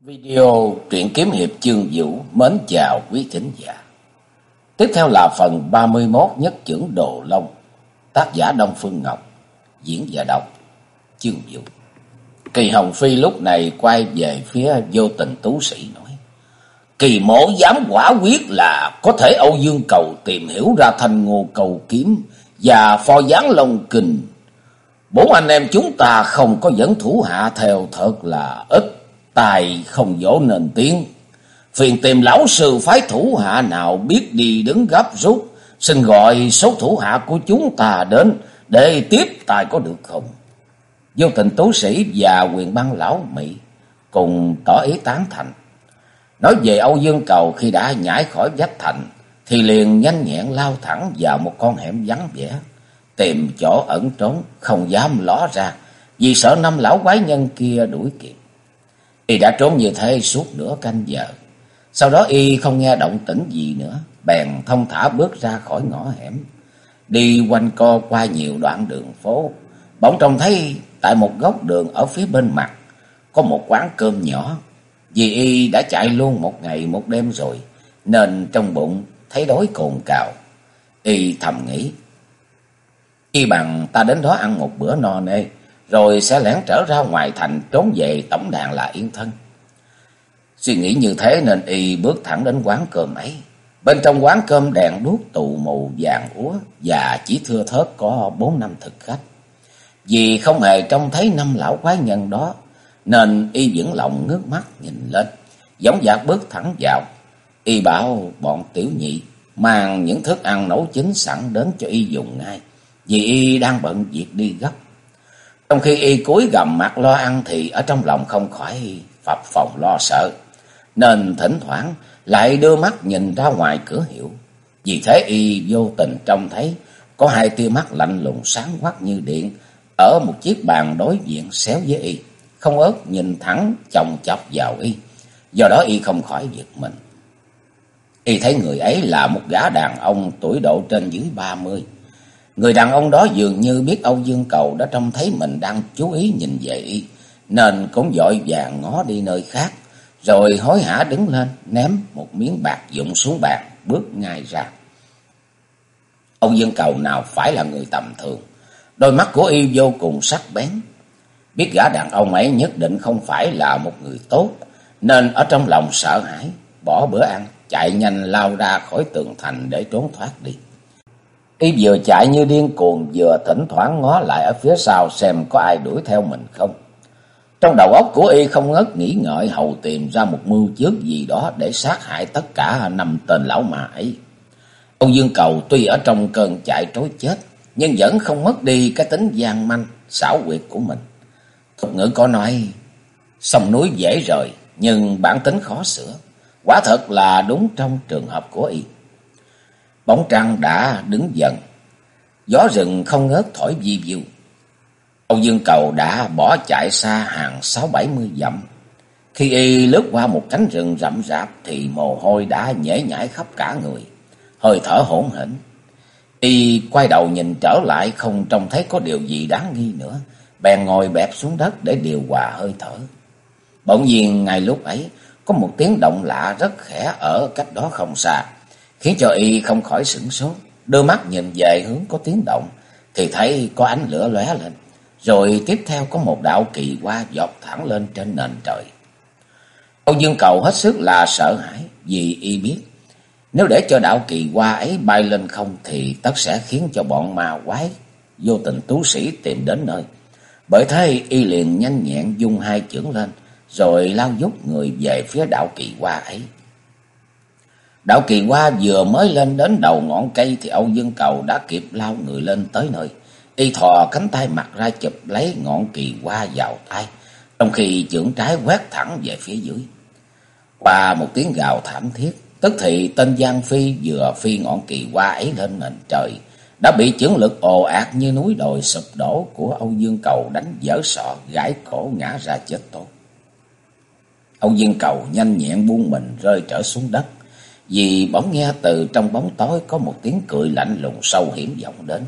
Video truyện kiếm hiệp chương vũ mến chào quý khán giả. Tiếp theo là phần 31 nhất trưởng Đồ Long, tác giả Đông Phương Ngọc, diễn giả đọc chương vũ. Kỳ Hồng Phi lúc này quay về phía vô tình tú sĩ nói. Kỳ mổ dám quả quyết là có thể Âu Dương Cầu tìm hiểu ra thanh ngô cầu kiếm và pho gián long kình. Bốn anh em chúng ta không có dẫn thủ hạ theo thật là ít tài không dỗ nền tiếng. Phiền tìm lão sư phái thủ hạ nào biết đi đứng gấp rút, xin gọi số thủ hạ của chúng ta đến để tiếp tài có được không? Vô tình tú sĩ và quyền băng lão Mỹ cùng tỏ ý tán thành. Nói về Âu Dương Cầu khi đã nhảy khỏi vách thành, thì liền nhanh nhẹn lao thẳng vào một con hẻm vắng vẻ, tìm chỗ ẩn trốn, không dám ló ra, vì sợ năm lão quái nhân kia đuổi kịp. Y đã trốn như thế suốt nửa canh giờ. Sau đó Y không nghe động tĩnh gì nữa, bèn thông thả bước ra khỏi ngõ hẻm. Đi quanh co qua nhiều đoạn đường phố, bỗng trông thấy tại một góc đường ở phía bên mặt, có một quán cơm nhỏ. Vì Y đã chạy luôn một ngày một đêm rồi, nên trong bụng thấy đói cồn cào. Y thầm nghĩ, Y bằng ta đến đó ăn một bữa no nê, rồi sẽ lẻn trở ra ngoài thành trốn về tổng đàn là yên thân. Suy nghĩ như thế nên y bước thẳng đến quán cơm ấy. Bên trong quán cơm đèn đuốc tù mù vàng úa và chỉ thưa thớt có bốn năm thực khách. Vì không hề trông thấy năm lão quái nhân đó nên y vẫn lòng ngước mắt nhìn lên, giống dạc bước thẳng vào. Y bảo bọn tiểu nhị mang những thức ăn nấu chín sẵn đến cho y dùng ngay, vì y đang bận việc đi gấp. Trong khi y cúi gầm mặt lo ăn thì ở trong lòng không khỏi phập phòng lo sợ. Nên thỉnh thoảng lại đưa mắt nhìn ra ngoài cửa hiệu. Vì thế y vô tình trông thấy có hai tia mắt lạnh lùng sáng quắc như điện ở một chiếc bàn đối diện xéo với y. Không ớt nhìn thẳng chồng chọc vào y. Do đó y không khỏi giật mình. Y thấy người ấy là một gã đàn ông tuổi độ trên dưới ba mươi Người đàn ông đó dường như biết Âu Dương Cầu đã trông thấy mình đang chú ý nhìn về y, nên cũng dội vàng ngó đi nơi khác, rồi hối hả đứng lên, ném một miếng bạc dụng xuống bàn, bước ngay ra. Âu Dương Cầu nào phải là người tầm thường, đôi mắt của y vô cùng sắc bén. Biết gã đàn ông ấy nhất định không phải là một người tốt, nên ở trong lòng sợ hãi, bỏ bữa ăn, chạy nhanh lao ra khỏi tường thành để trốn thoát đi. Y vừa chạy như điên cuồng vừa thỉnh thoảng ngó lại ở phía sau xem có ai đuổi theo mình không. Trong đầu óc của Y không ngớt nghĩ ngợi hầu tìm ra một mưu trước gì đó để sát hại tất cả năm tên lão mà ấy. Ông Dương Cầu tuy ở trong cơn chạy trối chết, nhưng vẫn không mất đi cái tính gian manh, xảo quyệt của mình. Thuật ngữ có nói, sông núi dễ rời, nhưng bản tính khó sửa. Quả thật là đúng trong trường hợp của Y. Bóng trăng đã đứng dần. Gió rừng không ngớt thổi vi viu. Âu Dương Cầu đã bỏ chạy xa hàng sáu bảy mươi dặm. Khi y lướt qua một cánh rừng rậm rạp thì mồ hôi đã nhễ nhãi khắp cả người. Hơi thở hỗn hển. Y quay đầu nhìn trở lại không trông thấy có điều gì đáng nghi nữa. Bèn ngồi bẹp xuống đất để điều hòa hơi thở. Bỗng nhiên ngay lúc ấy, có một tiếng động lạ rất khẽ ở cách đó không xa khiến cho y không khỏi sửng sốt, đưa mắt nhìn về hướng có tiếng động, thì thấy có ánh lửa lóe lên, rồi tiếp theo có một đạo kỳ qua dọc thẳng lên trên nền trời. Âu Dương Cầu hết sức là sợ hãi, vì y biết, nếu để cho đạo kỳ qua ấy bay lên không thì tất sẽ khiến cho bọn ma quái vô tình tú sĩ tìm đến nơi. Bởi thế y liền nhanh nhẹn dung hai chưởng lên, rồi lao dút người về phía đạo kỳ qua ấy. Đạo kỳ hoa vừa mới lên đến đầu ngọn cây thì Âu Dương Cầu đã kịp lao người lên tới nơi. Y thò cánh tay mặt ra chụp lấy ngọn kỳ hoa vào tay, trong khi chưởng trái quét thẳng về phía dưới. Qua một tiếng gào thảm thiết, tức thì tên Giang Phi vừa phi ngọn kỳ hoa ấy lên nền trời, đã bị chưởng lực ồ ạt như núi đồi sụp đổ của Âu Dương Cầu đánh dở sọ, gãi cổ ngã ra chết tốt. Âu Dương Cầu nhanh nhẹn buông mình rơi trở xuống đất. Vì bỗng nghe từ trong bóng tối có một tiếng cười lạnh lùng sâu hiểm vọng đến.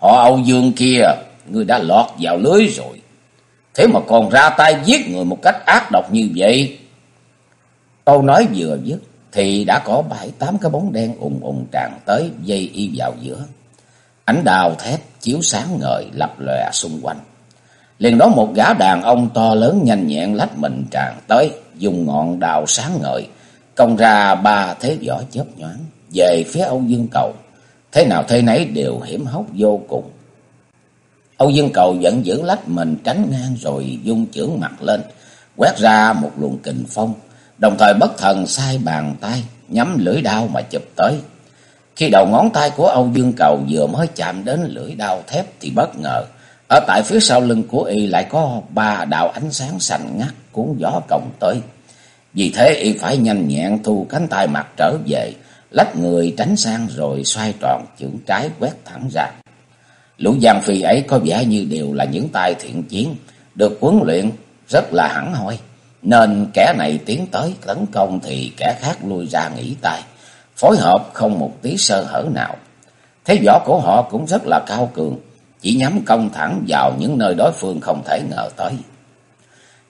Họ Âu Dương kia, ngươi đã lọt vào lưới rồi. Thế mà còn ra tay giết người một cách ác độc như vậy. Câu nói vừa dứt thì đã có bảy tám cái bóng đen ùng ùng tràn tới dây y vào giữa. Ánh đào thép chiếu sáng ngời lập lòe xung quanh. Liền đó một gã đàn ông to lớn nhanh nhẹn lách mình tràn tới, dùng ngọn đào sáng ngời, công ra ba thế võ chớp nhoáng về phía Âu Dương Cầu. Thế nào thế nấy đều hiểm hóc vô cùng. Âu Dương Cầu vẫn giữ lách mình tránh ngang rồi dung chưởng mặt lên, quét ra một luồng kình phong, đồng thời bất thần sai bàn tay, nhắm lưỡi đao mà chụp tới. Khi đầu ngón tay của Âu Dương Cầu vừa mới chạm đến lưỡi đao thép thì bất ngờ, ở tại phía sau lưng của y lại có ba đạo ánh sáng sành ngắt cuốn gió cộng tới. Vì thế y phải nhanh nhẹn thu cánh tay mặt trở về, lách người tránh sang rồi xoay tròn chưởng trái quét thẳng ra. Lũ giang phi ấy có vẻ như đều là những tay thiện chiến, được huấn luyện rất là hẳn hoi. Nên kẻ này tiến tới tấn công thì kẻ khác lui ra nghỉ tay, phối hợp không một tí sơ hở nào. Thế võ của họ cũng rất là cao cường, chỉ nhắm công thẳng vào những nơi đối phương không thể ngờ tới.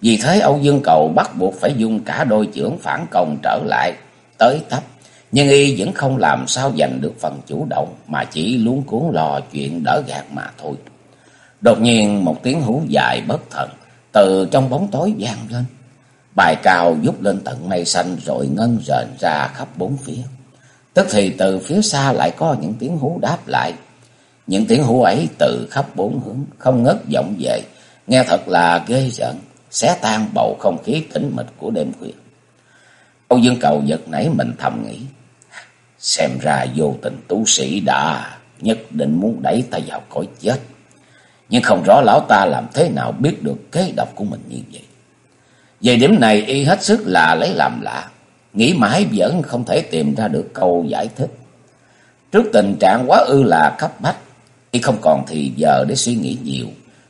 Vì thế Âu Dương Cầu bắt buộc phải dùng cả đôi chưởng phản công trở lại, tới tấp. Nhưng y vẫn không làm sao giành được phần chủ động, mà chỉ luống cuốn lo chuyện đỡ gạt mà thôi. Đột nhiên một tiếng hú dài bất thần, từ trong bóng tối vang lên. Bài cao giúp lên tận mây xanh rồi ngân rền ra khắp bốn phía. Tức thì từ phía xa lại có những tiếng hú đáp lại. Những tiếng hú ấy từ khắp bốn hướng, không ngớt vọng về, nghe thật là ghê rợn, xé tan bầu không khí tĩnh mịch của đêm khuya. Âu Dương Cầu giật nảy mình thầm nghĩ, xem ra vô tình tu sĩ đã nhất định muốn đẩy ta vào cõi chết. Nhưng không rõ lão ta làm thế nào biết được kế độc của mình như vậy. Về điểm này y hết sức là lấy làm lạ, nghĩ mãi vẫn không thể tìm ra được câu giải thích. Trước tình trạng quá ư là cấp bách, y không còn thì giờ để suy nghĩ nhiều,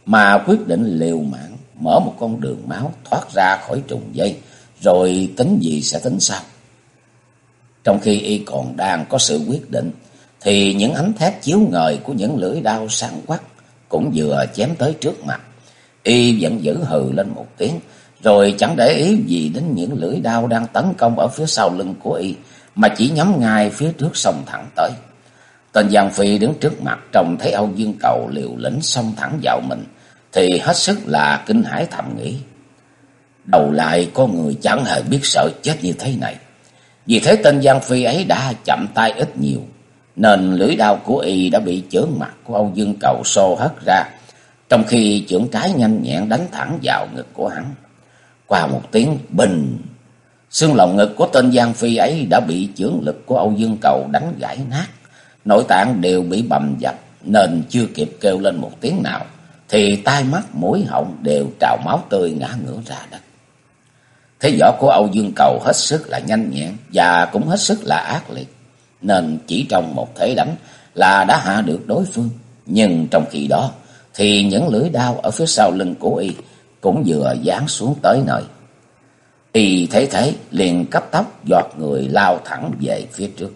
mà quyết định liều mạng mở một con đường máu thoát ra khỏi trùng dây, rồi tính gì sẽ tính sau. Trong khi y còn đang có sự quyết định, thì những ánh thép chiếu ngời của những lưỡi đao sáng quắc cũng vừa chém tới trước mặt. Y vẫn giữ hừ lên một tiếng, rồi chẳng để ý gì đến những lưỡi đao đang tấn công ở phía sau lưng của y, mà chỉ nhắm ngay phía trước sông thẳng tới. Tên Giang Phi đứng trước mặt trông thấy Âu Dương Cầu liều lĩnh xông thẳng vào mình, thì hết sức là kinh hãi thầm nghĩ. Đầu lại có người chẳng hề biết sợ chết như thế này. Vì thế tên Giang Phi ấy đã chậm tay ít nhiều, nên lưỡi đao của y đã bị chướng mặt của Âu Dương Cầu xô hất ra, trong khi chưởng trái nhanh nhẹn đánh thẳng vào ngực của hắn. Qua một tiếng bình, xương lồng ngực của tên Giang Phi ấy đã bị chưởng lực của Âu Dương Cầu đánh gãy nát, nội tạng đều bị bầm dập nên chưa kịp kêu lên một tiếng nào thì tai mắt mũi họng đều trào máu tươi ngã ngửa ra đất. Thế võ của Âu Dương Cầu hết sức là nhanh nhẹn và cũng hết sức là ác liệt, nên chỉ trong một thế đánh là đã hạ được đối phương. Nhưng trong khi đó thì những lưỡi đao ở phía sau lưng của y cũng vừa giáng xuống tới nơi. Y thấy thế liền cấp tốc giọt người lao thẳng về phía trước.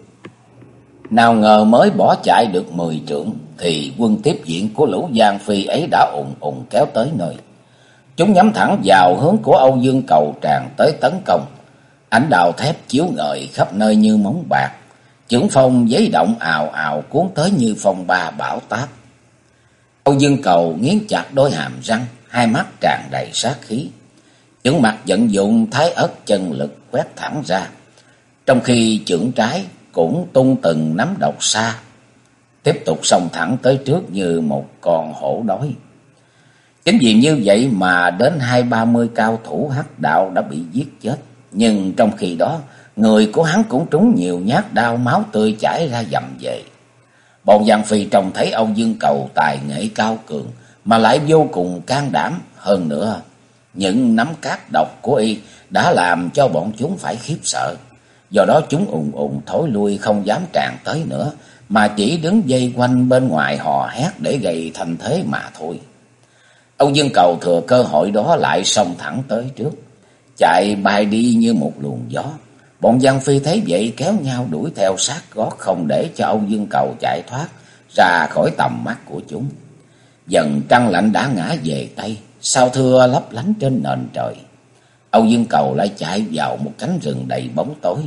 Nào ngờ mới bỏ chạy được mười trượng thì quân tiếp diện của lũ Giang Phi ấy đã ùng ùng kéo tới nơi. Chúng nhắm thẳng vào hướng của Âu Dương Cầu tràn tới tấn công. Ánh đào thép chiếu ngời khắp nơi như móng bạc. Chưởng phong giấy động ào ào cuốn tới như phong ba bão táp. Âu Dương Cầu nghiến chặt đôi hàm răng, hai mắt tràn đầy sát khí. Chưởng mặt vận dụng thái ớt chân lực quét thẳng ra. Trong khi chưởng trái cũng tung từng nắm độc xa, tiếp tục xông thẳng tới trước như một con hổ đói. Chính vì như vậy mà đến hai ba mươi cao thủ hắc đạo đã bị giết chết. Nhưng trong khi đó, người của hắn cũng trúng nhiều nhát đao máu tươi chảy ra dầm về. Bọn Giang Phi trông thấy ông Dương Cầu tài nghệ cao cường, mà lại vô cùng can đảm hơn nữa. Những nắm cát độc của y đã làm cho bọn chúng phải khiếp sợ. Do đó chúng ùng ùng thối lui không dám tràn tới nữa, mà chỉ đứng dây quanh bên ngoài hò hét để gây thành thế mà thôi. Âu Dương Cầu thừa cơ hội đó lại xông thẳng tới trước, chạy bay đi như một luồng gió. Bọn Giang Phi thấy vậy kéo nhau đuổi theo sát gót không để cho Âu Dương Cầu chạy thoát ra khỏi tầm mắt của chúng. Dần trăng lạnh đã ngã về Tây, sao thưa lấp lánh trên nền trời. Âu Dương Cầu lại chạy vào một cánh rừng đầy bóng tối,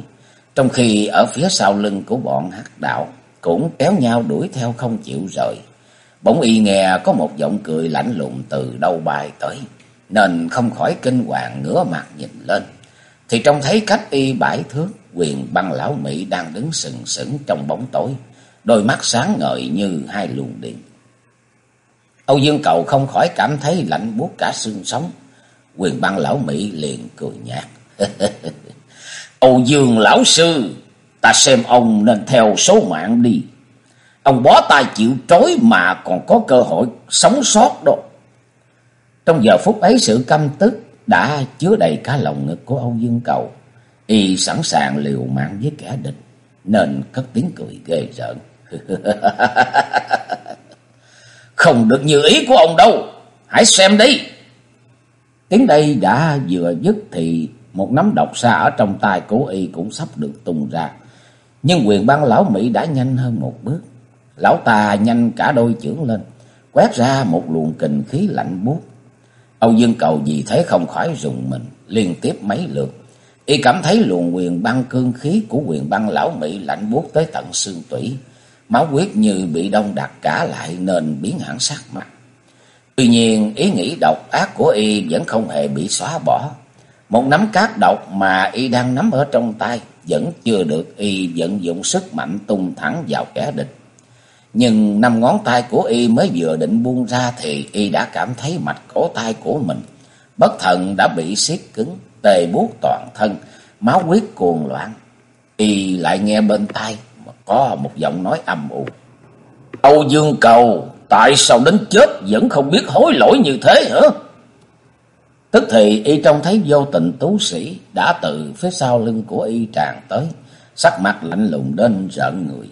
trong khi ở phía sau lưng của bọn hắc đạo cũng kéo nhau đuổi theo không chịu rời. Bỗng y nghe có một giọng cười lạnh lùng từ đâu bài tới, nên không khỏi kinh hoàng ngửa mặt nhìn lên. Thì trông thấy cách y bãi thước, quyền băng lão Mỹ đang đứng sừng sững trong bóng tối, đôi mắt sáng ngời như hai luồng điện. Âu Dương Cầu không khỏi cảm thấy lạnh buốt cả xương sống. Quyền băng lão Mỹ liền cười nhạt. Âu Dương lão sư, ta xem ông nên theo số mạng đi. Ông bó tay chịu trói mà còn có cơ hội sống sót đâu. Trong giờ phút ấy sự căm tức đã chứa đầy cả lòng ngực của Âu Dương Cầu. Y sẵn sàng liều mạng với kẻ địch, nên cất tiếng cười ghê rợn. Không được như ý của ông đâu, hãy xem đi. Tiếng đây đã vừa dứt thì một nắm độc xa ở trong tay của y cũng sắp được tung ra. Nhưng quyền băng lão Mỹ đã nhanh hơn một bước. Lão ta nhanh cả đôi chưởng lên, quét ra một luồng kình khí lạnh buốt. Âu Dương Cầu vì thế không khỏi rùng mình, liên tiếp mấy lượt. Y cảm thấy luồng quyền băng cương khí của quyền băng lão Mỹ lạnh buốt tới tận xương tủy. Máu huyết như bị đông đặc cả lại nên biến hẳn sắc mặt. Tuy nhiên ý nghĩ độc ác của y vẫn không hề bị xóa bỏ. Một nắm cát độc mà y đang nắm ở trong tay vẫn chưa được y vận dụng sức mạnh tung thẳng vào kẻ địch. Nhưng năm ngón tay của y mới vừa định buông ra thì y đã cảm thấy mạch cổ tay của mình bất thần đã bị siết cứng, tê buốt toàn thân, máu huyết cuồng loạn. Y lại nghe bên tai có một giọng nói âm u. Âu Dương Cầu, tại sao đến chết vẫn không biết hối lỗi như thế hả? Tức thì y trông thấy vô tình tú sĩ đã từ phía sau lưng của y tràn tới, sắc mặt lạnh lùng đến rợn người.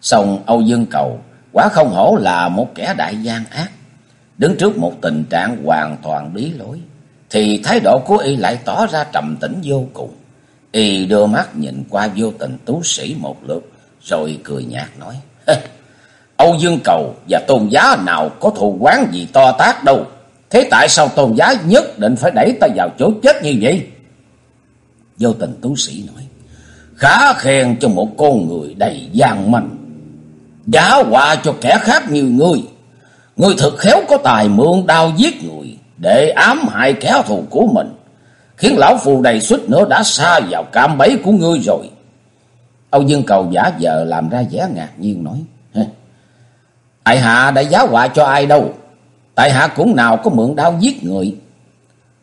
Xong Âu Dương Cầu quá không hổ là một kẻ đại gian ác. Đứng trước một tình trạng hoàn toàn bí lối, thì thái độ của y lại tỏ ra trầm tĩnh vô cùng. Y đưa mắt nhìn qua vô tình tú sĩ một lượt, rồi cười nhạt nói. Âu Dương Cầu và tôn giá nào có thù quán gì to tác đâu. Thế tại sao tôn giá nhất định phải đẩy ta vào chỗ chết như vậy? Vô tình tú sĩ nói. Khá khen cho một con người đầy gian manh. Giá hòa cho kẻ khác như ngươi. Ngươi thực khéo có tài mượn đao giết người để ám hại kẻ thù của mình. Khiến lão phù đầy suýt nữa đã xa vào cạm bẫy của ngươi rồi. Âu Dương Cầu giả vờ làm ra vẻ ngạc nhiên nói. Tại hạ đã giá họa cho ai đâu. Tại hạ cũng nào có mượn đao giết người.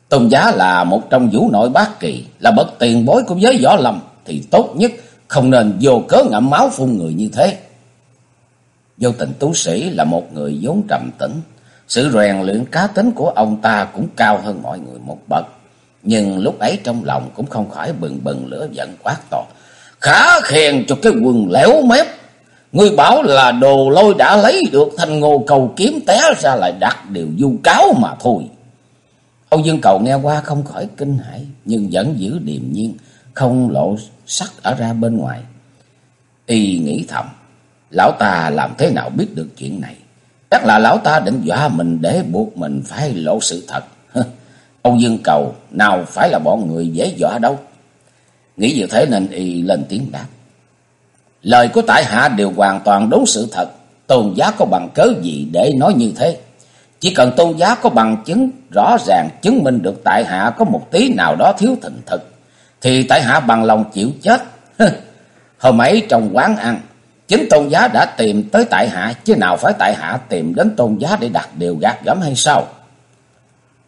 Tôn giá là một trong vũ nội bát kỳ, là bậc tiền bối của giới võ lâm, thì tốt nhất không nên vô cớ ngậm máu phun người như thế. Vô tình tú sĩ là một người vốn trầm tĩnh, sự rèn luyện cá tính của ông ta cũng cao hơn mọi người một bậc. Nhưng lúc ấy trong lòng cũng không khỏi bừng bừng lửa giận quát to. Khá khen cho cái quần léo mép Ngươi bảo là đồ lôi đã lấy được thanh ngô cầu kiếm té ra lại đặt điều du cáo mà thôi. Âu Dương cầu nghe qua không khỏi kinh hãi nhưng vẫn giữ điềm nhiên, không lộ sắc ở ra bên ngoài. Y nghĩ thầm, lão ta làm thế nào biết được chuyện này? Chắc là lão ta định dọa mình để buộc mình phải lộ sự thật. Âu Dương cầu nào phải là bọn người dễ dọa đâu. Nghĩ như thế nên y lên tiếng đáp. Lời của tại hạ đều hoàn toàn đúng sự thật. Tôn giá có bằng cớ gì để nói như thế? Chỉ cần tôn giá có bằng chứng, rõ ràng chứng minh được tại hạ có một tí nào đó thiếu thịnh thực. Thì tại hạ bằng lòng chịu chết. Hôm ấy trong quán ăn. Chính tôn giá đã tìm tới tại hạ. Chứ nào phải tại hạ tìm đến tôn giá để đặt điều gạt gẫm hay sao?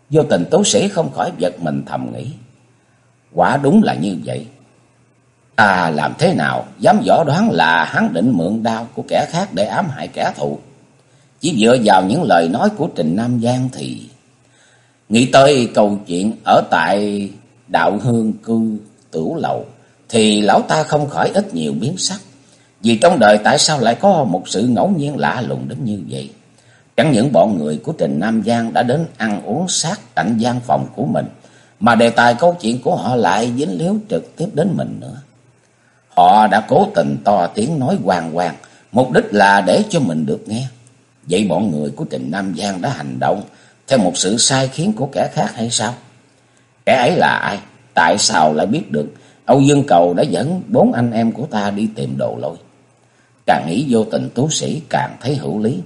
Vô tình tú sĩ không khỏi giật mình thầm nghĩ. Quả đúng là như vậy ta làm thế nào dám võ đoán là hắn định mượn đao của kẻ khác để ám hại kẻ thù. Chỉ dựa vào những lời nói của Trình Nam Giang thì... Nghĩ tới câu chuyện ở tại đạo hương cư tửu lầu thì lão ta không khỏi ít nhiều biến sắc. Vì trong đời tại sao lại có một sự ngẫu nhiên lạ lùng đến như vậy? Chẳng những bọn người của Trình Nam Giang đã đến ăn uống sát cạnh gian phòng của mình, mà đề tài câu chuyện của họ lại dính líu trực tiếp đến mình nữa. Họ đã cố tình to tiếng nói hoàng hoàng, mục đích là để cho mình được nghe. Vậy bọn người của Trình Nam Giang đã hành động, theo một sự sai khiến của kẻ khác hay sao? Kẻ ấy là ai? Tại sao lại biết được Âu Dương Cầu đã dẫn bốn anh em của ta đi tìm đồ lôi? Càng nghĩ vô tình tú sĩ càng thấy hữu lý,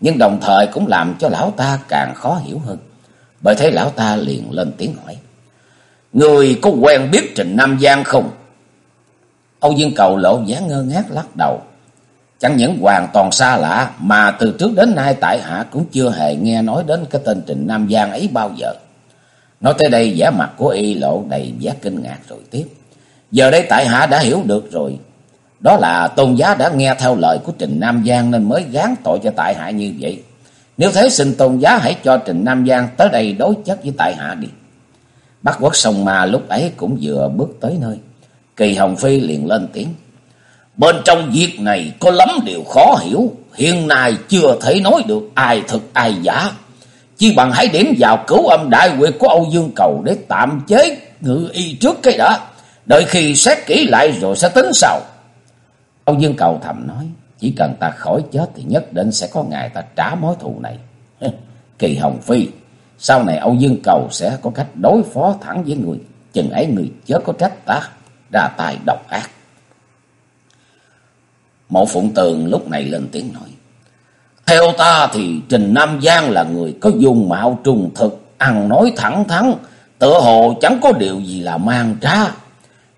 nhưng đồng thời cũng làm cho lão ta càng khó hiểu hơn. Bởi thế lão ta liền lên tiếng hỏi. Người có quen biết Trình Nam Giang không? Âu Dương Cầu lộ vẻ ngơ ngác lắc đầu. Chẳng những hoàn toàn xa lạ, mà từ trước đến nay tại hạ cũng chưa hề nghe nói đến cái tên Trình Nam Giang ấy bao giờ. Nói tới đây, vẻ mặt của y lộ đầy vẻ kinh ngạc rồi tiếp. Giờ đây tại hạ đã hiểu được rồi. Đó là tôn giá đã nghe theo lời của Trình Nam Giang nên mới gán tội cho tại hạ như vậy. Nếu thế, xin tôn giá hãy cho Trình Nam Giang tới đây đối chất với tại hạ đi. Bắc quốc sông ma lúc ấy cũng vừa bước tới nơi. Kỳ Hồng Phi liền lên tiếng. Bên trong việc này có lắm điều khó hiểu. Hiện nay chưa thể nói được ai thật ai giả. Chỉ bằng hãy điểm vào cứu âm đại quyệt của Âu Dương Cầu để tạm chế ngự y trước cái đó Đợi khi xét kỹ lại rồi sẽ tính sau. Âu Dương Cầu thầm nói. Chỉ cần ta khỏi chết thì nhất định sẽ có ngày ta trả mối thù này. Kỳ Hồng Phi. Sau này Âu Dương Cầu sẽ có cách đối phó thẳng với người. Chừng ấy người chớ có trách ta ra tay độc ác. Mộ Phụng Tường lúc này lên tiếng nói. Theo ta thì Trình Nam Giang là người có dung mạo trùng thực, ăn nói thẳng thắn, tựa hồ chẳng có điều gì là mang trá.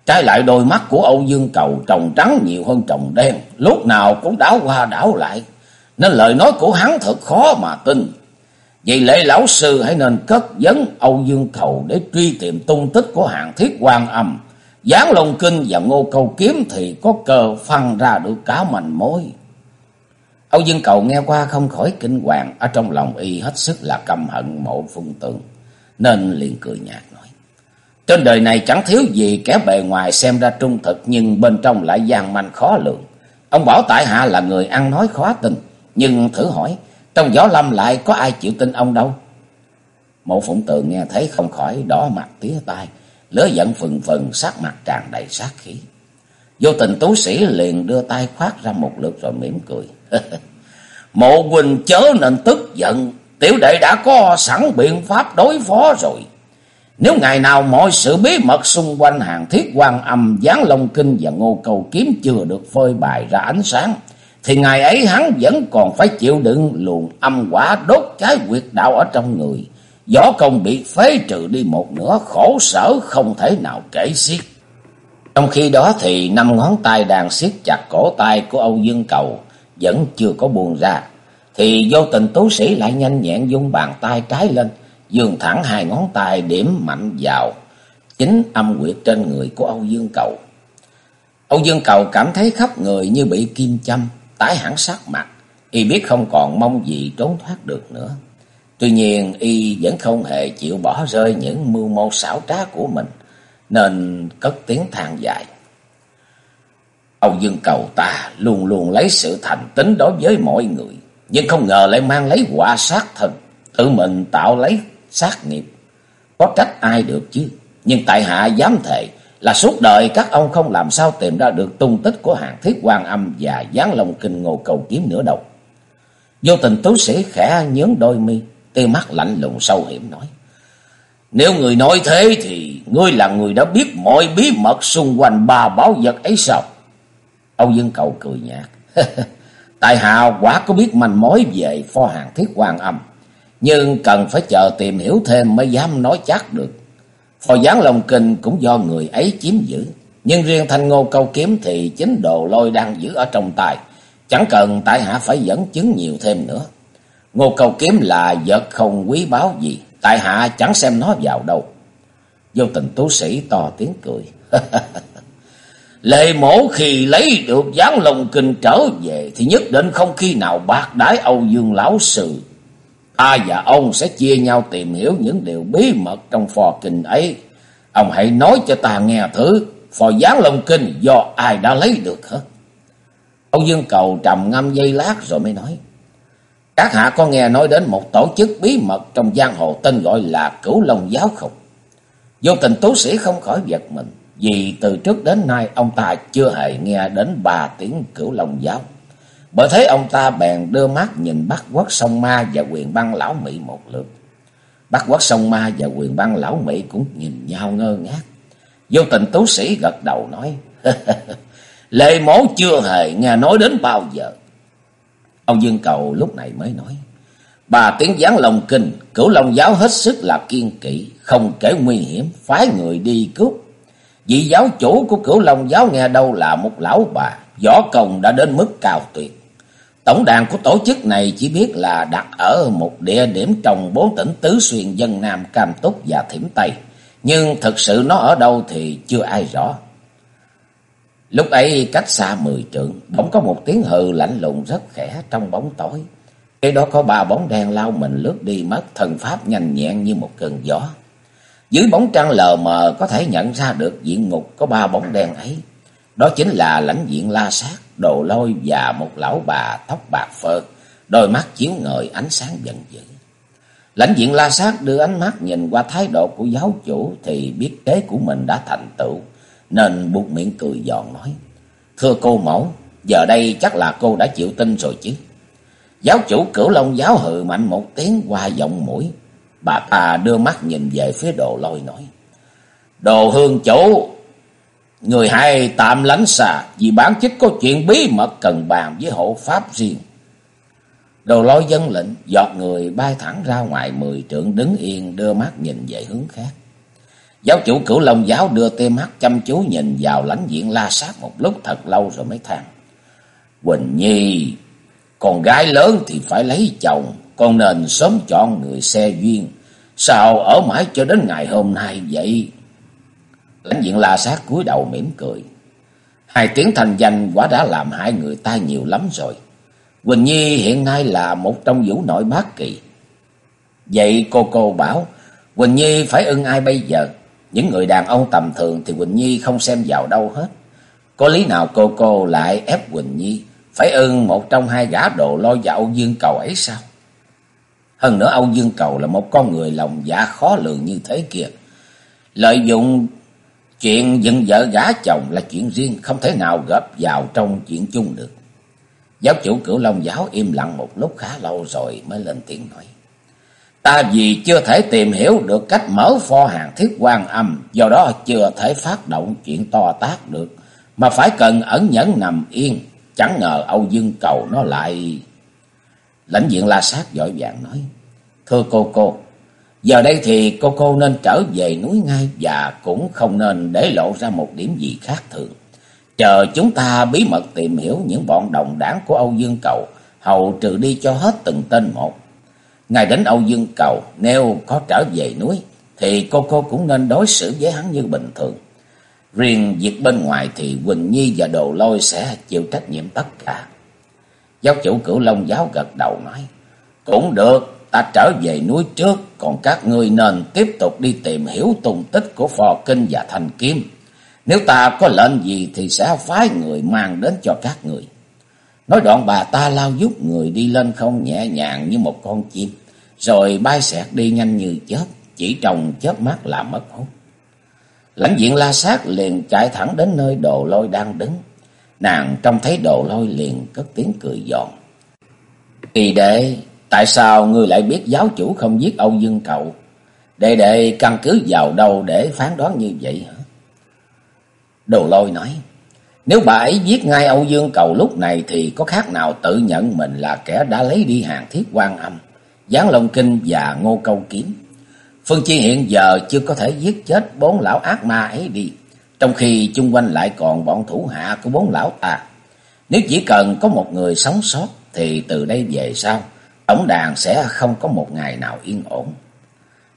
Trái lại đôi mắt của Âu Dương Cầu trồng trắng nhiều hơn trồng đen, lúc nào cũng đảo qua đảo lại. Nên lời nói của hắn thật khó mà tin. Vậy lễ lão sư hãy nên cất vấn Âu Dương Cầu để truy tìm tung tích của hạng thiết quan âm. Giáng Long Kinh và Ngô Cầu Kiếm thì có cơ phân ra được cả manh mối. Âu Dương Cầu nghe qua không khỏi kinh hoàng, ở trong lòng y hết sức là căm hận mộ phung tường, nên liền cười nhạt nói. Trên đời này chẳng thiếu gì kẻ bề ngoài xem ra trung thực nhưng bên trong lại gian manh khó lường. Ông bảo tại hạ là người ăn nói khó tin, nhưng thử hỏi, trong gió lâm lại có ai chịu tin ông đâu? Mộ phụng tường nghe thấy không khỏi đỏ mặt tía tai, lửa giận phừng phừng sát mặt tràn đầy sát khí. Vô tình tú sĩ liền đưa tay khoát ra một lượt rồi mỉm cười. Mộ huynh chớ nên tức giận, tiểu đệ đã có sẵn biện pháp đối phó rồi. Nếu ngày nào mọi sự bí mật xung quanh hàng thiết quan âm, gián long kinh và ngô cầu kiếm chưa được phơi bày ra ánh sáng, thì ngày ấy hắn vẫn còn phải chịu đựng luồng âm quả đốt cháy quyệt đạo ở trong người. Võ công bị phế trừ đi một nửa khổ sở không thể nào kể xiết. Trong khi đó thì năm ngón tay đang siết chặt cổ tay của Âu Dương Cầu vẫn chưa có buồn ra. Thì vô tình tú sĩ lại nhanh nhẹn dung bàn tay trái lên, dường thẳng hai ngón tay điểm mạnh vào chính âm quyệt trên người của Âu Dương Cầu. Âu Dương Cầu cảm thấy khắp người như bị kim châm, tái hẳn sắc mặt, y biết không còn mong gì trốn thoát được nữa. Tuy nhiên y vẫn không hề chịu bỏ rơi những mưu mô xảo trá của mình, nên cất tiếng than dài. Âu Dương cầu ta luôn luôn lấy sự thành tính đối với mọi người, nhưng không ngờ lại mang lấy quả sát thân, tự mình tạo lấy sát nghiệp. Có trách ai được chứ, nhưng tại hạ dám thề là suốt đời các ông không làm sao tìm ra được tung tích của hàng thiết quan âm và gián long kinh ngô cầu kiếm nữa đâu. Vô tình tú sĩ khẽ nhướng đôi mi, tia mắt lạnh lùng sâu hiểm nói. Nếu người nói thế thì ngươi là người đã biết mọi bí mật xung quanh ba bảo vật ấy sao? Âu Dương Cầu cười nhạt. Tại hạ quả có biết manh mối về pho hàng thiết quan âm. Nhưng cần phải chờ tìm hiểu thêm mới dám nói chắc được. Phò gián lòng kinh cũng do người ấy chiếm giữ. Nhưng riêng thanh ngô câu kiếm thì chính đồ lôi đang giữ ở trong tay. Chẳng cần tại hạ phải dẫn chứng nhiều thêm nữa. Ngô cầu kiếm là vật không quý báu gì. Tại hạ chẳng xem nó vào đâu. Vô tình tú sĩ to tiếng cười. Lệ mổ khi lấy được gián lồng kinh trở về thì nhất định không khi nào bạc đái Âu Dương Lão Sư. Ta và ông sẽ chia nhau tìm hiểu những điều bí mật trong phò kinh ấy. Ông hãy nói cho ta nghe thử, phò gián lồng kinh do ai đã lấy được hả? Âu Dương Cầu trầm ngâm dây lát rồi mới nói. Các hạ có nghe nói đến một tổ chức bí mật trong giang hồ tên gọi là Cửu Long Giáo không? Vô tình tú sĩ không khỏi giật mình. Vì từ trước đến nay ông ta chưa hề nghe đến ba tiếng cửu long giáo. Bởi thế ông ta bèn đưa mắt nhìn bắt quốc sông ma và quyền băng lão Mỹ một lượt. Bác quát sông ma và quyền băng lão Mỹ cũng nhìn nhau ngơ ngác. Vô tình tú sĩ gật đầu nói. Lệ mổ chưa hề nghe nói đến bao giờ. Ông Dương Cầu lúc này mới nói. Bà tiếng gián lòng kinh, cửu long giáo hết sức là kiên kỵ, không kể nguy hiểm, phái người đi cướp. Vị giáo chủ của cửu long giáo nghe đâu là một lão bà, võ công đã đến mức cao tuyệt. Tổng đàn của tổ chức này chỉ biết là đặt ở một địa điểm trong bốn tỉnh Tứ Xuyên, Dân Nam, Cam Túc và Thiểm Tây. Nhưng thực sự nó ở đâu thì chưa ai rõ. Lúc ấy cách xa mười trượng, bỗng có một tiếng hừ lạnh lùng rất khẽ trong bóng tối. Cái đó có ba bóng đen lao mình lướt đi mất, thần pháp nhanh nhẹn như một cơn gió. Dưới bóng trăng lờ mờ có thể nhận ra được diện ngục có ba bóng đen ấy. Đó chính là lãnh diện la sát, đồ lôi và một lão bà tóc bạc phơ, đôi mắt chiếu ngời ánh sáng giận dữ. Lãnh diện la sát đưa ánh mắt nhìn qua thái độ của giáo chủ thì biết kế của mình đã thành tựu, nên buộc miệng cười giòn nói. Thưa cô mẫu, giờ đây chắc là cô đã chịu tin rồi chứ. Giáo chủ cửu long giáo hự mạnh một tiếng qua giọng mũi. Bà ta đưa mắt nhìn về phía đồ lôi nói. Đồ hương chủ, người hay tạm lánh xà vì bản chất có chuyện bí mật cần bàn với hộ pháp riêng. Đồ lôi dân lệnh, giọt người bay thẳng ra ngoài mười trượng đứng yên đưa mắt nhìn về hướng khác. Giáo chủ cửu long giáo đưa tia mắt chăm chú nhìn vào lãnh diện la sát một lúc thật lâu rồi mới than. Quỳnh Nhi, con gái lớn thì phải lấy chồng, con nên sớm chọn người xe duyên. Sao ở mãi cho đến ngày hôm nay vậy? Lãnh diện la sát cúi đầu mỉm cười. Hai tiếng thành danh quả đã làm hại người ta nhiều lắm rồi. Quỳnh Nhi hiện nay là một trong vũ nội bác kỳ. Vậy cô cô bảo, Quỳnh Nhi phải ưng ai bây giờ? Những người đàn ông tầm thường thì Quỳnh Nhi không xem vào đâu hết. Có lý nào cô cô lại ép Quỳnh Nhi phải ưng một trong hai gã đồ lo và Âu Dương Cầu ấy sao? Hơn nữa Âu Dương Cầu là một con người lòng dạ khó lường như thế kia. Lợi dụng chuyện dựng vợ gã chồng là chuyện riêng, không thể nào gấp vào trong chuyện chung được. Giáo chủ cửu Long giáo im lặng một lúc khá lâu rồi mới lên tiếng nói. Ta vì chưa thể tìm hiểu được cách mở pho hàng thiết quan âm, do đó chưa thể phát động chuyện to tác được, mà phải cần ẩn nhẫn nằm yên. Chẳng ngờ Âu Dương cầu nó lại... Lãnh diện la sát giỏi vàng nói. Thưa cô cô, giờ đây thì cô cô nên trở về núi ngay và cũng không nên để lộ ra một điểm gì khác thường. Chờ chúng ta bí mật tìm hiểu những bọn đồng đảng của Âu Dương cầu, hầu trừ đi cho hết từng tên một. Ngày đến Âu Dương cầu, nếu có trở về núi, thì cô cô cũng nên đối xử với hắn như bình thường. Riêng việc bên ngoài thì Quỳnh Nhi và Đồ Lôi sẽ chịu trách nhiệm tất cả. Giáo chủ cửu Long giáo gật đầu nói. Cũng được, ta trở về núi trước, còn các ngươi nên tiếp tục đi tìm hiểu tung tích của phò kinh và thanh Kim Nếu ta có lệnh gì thì sẽ phái người mang đến cho các người. Nói đoạn bà ta lao giúp người đi lên không nhẹ nhàng như một con chim, rồi bay xẹt đi nhanh như chớp, chỉ trong chớp mắt là mất hút. Lãnh diện la sát liền chạy thẳng đến nơi đồ lôi đang đứng. Nàng trông thấy đồ lôi liền cất tiếng cười giòn. Kỳ đệ, tại sao ngươi lại biết giáo chủ không giết Âu Dương Cậu? Đệ đệ căn cứ vào đâu để phán đoán như vậy hả? Đồ lôi nói, nếu bà ấy giết ngay Âu Dương Cầu lúc này thì có khác nào tự nhận mình là kẻ đã lấy đi hàng thiết quan âm, gián long kinh và ngô câu kiếm. Phương Chi hiện giờ chưa có thể giết chết bốn lão ác ma ấy đi, trong khi chung quanh lại còn bọn thủ hạ của bốn lão ta. Nếu chỉ cần có một người sống sót thì từ đây về sau, tổng đàn sẽ không có một ngày nào yên ổn.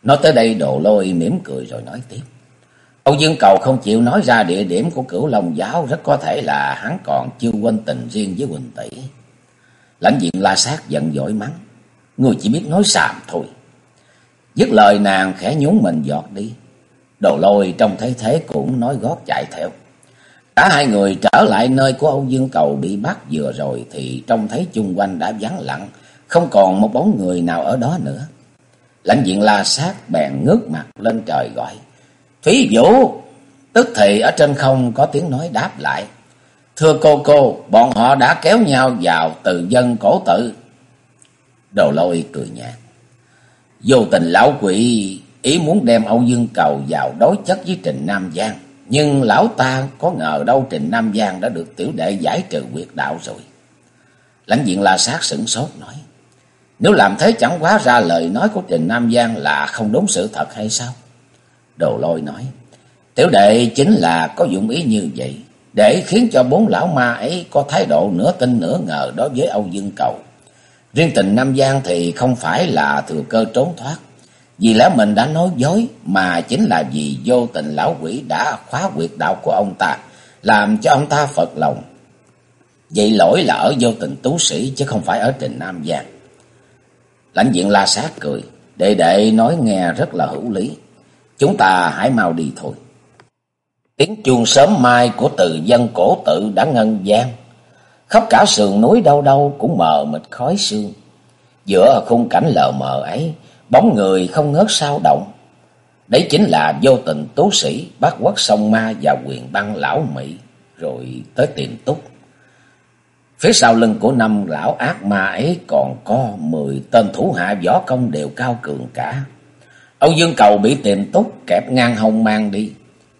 Nói tới đây đồ lôi mỉm cười rồi nói tiếp. Âu Dương Cầu không chịu nói ra địa điểm của cửu Long giáo, rất có thể là hắn còn chưa quên tình riêng với Quỳnh Tỷ. Lãnh diện la sát giận dỗi mắng, người chỉ biết nói xàm thôi. Dứt lời nàng khẽ nhún mình giọt đi. Đồ lôi trong thấy thế cũng nói gót chạy theo. Cả hai người trở lại nơi của Âu Dương Cầu bị bắt vừa rồi thì trông thấy chung quanh đã vắng lặng, không còn một bóng người nào ở đó nữa. Lãnh diện la sát bèn ngước mặt lên trời gọi. Phí Vũ! Tức thì ở trên không có tiếng nói đáp lại. Thưa cô cô, bọn họ đã kéo nhau vào từ dân cổ tự. Đồ lôi cười nhạt. Vô tình lão quỷ ý muốn đem Âu Dương Cầu vào đối chất với Trình Nam Giang. Nhưng lão ta có ngờ đâu Trình Nam Giang đã được tiểu đệ giải trừ quyệt đạo rồi. Lãnh diện la sát sửng sốt nói. Nếu làm thế chẳng quá ra lời nói của Trình Nam Giang là không đúng sự thật hay sao? Đồ lôi nói. Tiểu đệ chính là có dụng ý như vậy. Để khiến cho bốn lão ma ấy có thái độ nửa tin nửa ngờ đối với Âu Dương Cầu. Riêng tình Nam Giang thì không phải là thừa cơ trốn thoát. Vì lẽ mình đã nói dối mà chính là vì vô tình lão quỷ đã khóa quyệt đạo của ông ta, làm cho ông ta phật lòng. Vậy lỗi là ở vô tình tú sĩ chứ không phải ở trình Nam Giang. Lãnh diện la sát cười, đệ đệ nói nghe rất là hữu lý. Chúng ta hãy mau đi thôi. Tiếng chuông sớm mai của từ dân cổ tự đã ngân gian. Khắp cả sườn núi đâu đâu cũng mờ mịt khói sương. Giữa khung cảnh lờ mờ ấy, bóng người không ngớt sao động. Đấy chính là vô tình tú sĩ, bác quốc sông ma và quyền băng lão Mỹ, rồi tới tiệm túc. Phía sau lưng của năm lão ác ma ấy còn có mười tên thủ hạ võ công đều cao cường cả. Âu Dương Cầu bị tiềm túc kẹp ngang hông mang đi.